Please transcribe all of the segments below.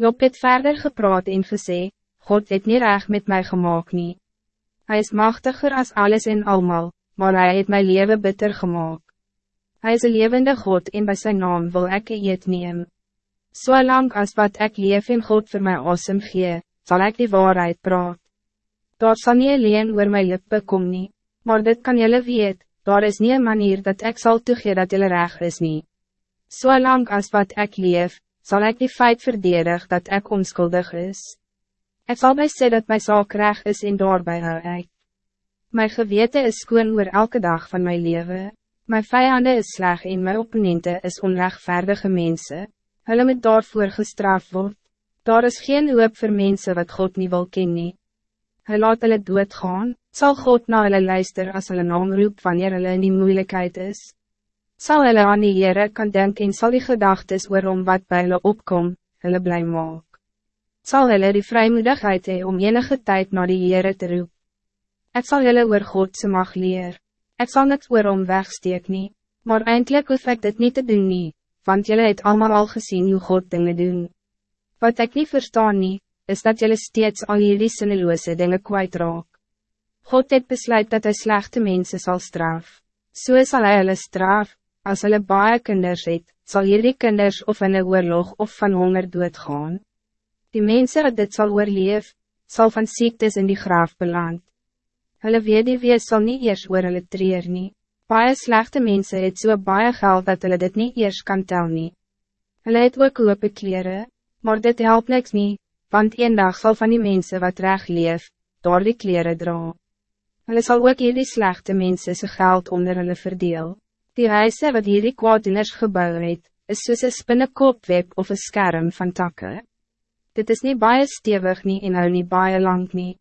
Job het verder gepraat en gesê, God het niet reg met mij gemaakt nie. Hij is machtiger als alles en almal, maar hij het mijn leven bitter gemaakt. Hij is een levende God en bij zijn naam wil ik het neem. Zo lang als wat ik leef in God voor mij awesome gee, zal ik die waarheid praat. Daar sal nie alleen oor my lippe kom nie, maar dit kan jullie weet, daar is niet een manier dat ik zal toegee dat jullie reg is nie. Zo lang als wat ik leef, zal ik die feit verdedig dat ik onschuldig is. Ik zal mij sê dat mijn zaak reg is en daarbij hou ek. My gewete is skoon oor elke dag van mijn leven. Mijn vijanden is sleg en mijn opponente is onrechtvaardige mensen. Hulle moet daarvoor gestraft word. Daar is geen hoop voor mensen wat God niet wil kennen. Hij laat hulle doodgaan, zal God na hulle luister as hulle naam roep wanneer hulle in die moeilijkheid is. Zal hulle aan die Heere kan denken en sal die gedagtes waarom wat bij hulle opkom, hulle blij maak. Zal hulle die vrijmoedigheid hee om enige tijd naar die Heere te roep. Het zal hulle oor Godse mag leer. Het zal niks oor om wegsteek nie, maar eindelijk hoef ek dit niet te doen nie, want jullie het allemaal al gezien hoe God dingen doen. Wat ik niet verstaan nie, is dat jullie steeds al jullie sinneloze dingen kwijtraak. God het besluit dat hij slechte mensen zal straf. So zal hij hulle straf, als hulle baie kinders het, sal hierdie kinders of in een oorlog of van honger doodgaan. Die mensen wat dit zal oorleef, zal van ziektes in die graaf beland. Hulle wees sal nie eers oor hulle treer nie. Baie slechte mensen het so baie geld dat hulle dit niet eers kan tel nie. Hulle het ook lope kleren, maar dit helpt niks niet, want een dag zal van die mensen wat reg leef, door die kleren dra. Hulle sal ook hierdie slechte mensen sy geld onder hulle verdeel. Die huise wat hierdie kwaadiners gebouw het, is soos een spinnekopweb of een scherm van takken. Dit is niet baie stevig nie en hou nie baie lang nie.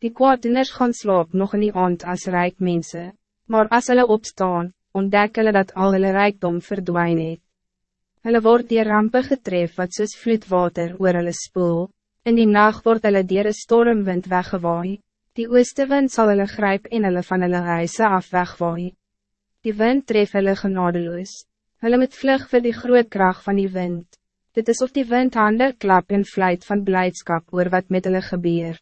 Die kwaadiners gaan slaap nog in die aand as rijk mensen, maar as hulle opstaan, ontdek hulle dat al hulle rijkdom verdwijn het. Hulle word die rampe getref wat soos vloedwater oor hulle spoel, in die nacht word hulle dier een stormwind weggewaai, die oostewind zal hulle grijp en hulle van hulle huise af wegwaai. Die wind tref hulle genadeloos. Hulle met vlug vir die groot kracht van die wind. Dit is of die wind handen klap en vlijt van blijdschap oor wat met hulle gebeur.